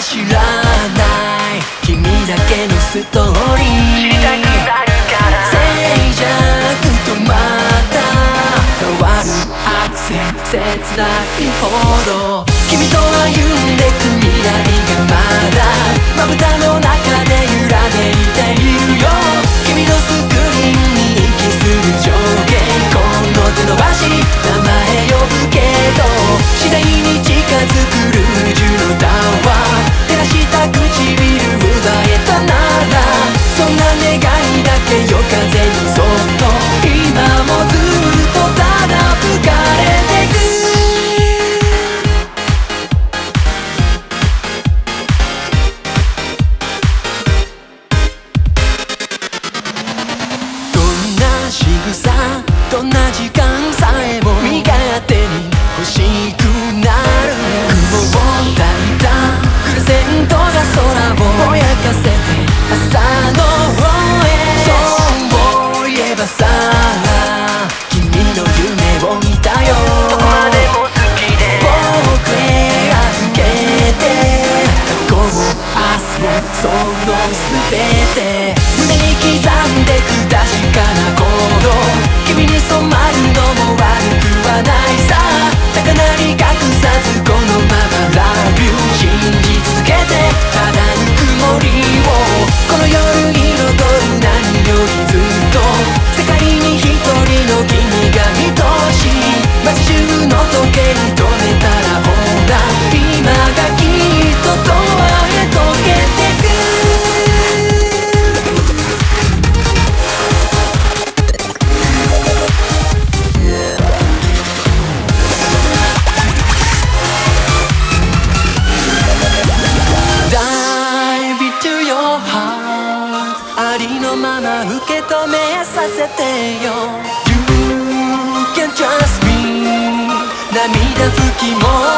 知らない。君だけのストーリー。知りたくないから静寂とまた変わるアクセル切ないほど君と歩んでく未来がまだまぶたの中 veces. りのまま受け止めさせてよ。You can trust me 涙拭きも